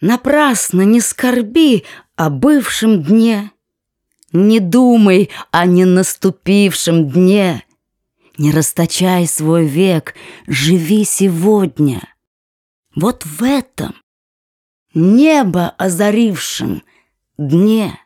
Напрасно не скорби о бывшем дне, Не думай о не наступившем дне, Не расточай свой век, живи сегодня. Вот в этом небо озарившем дне.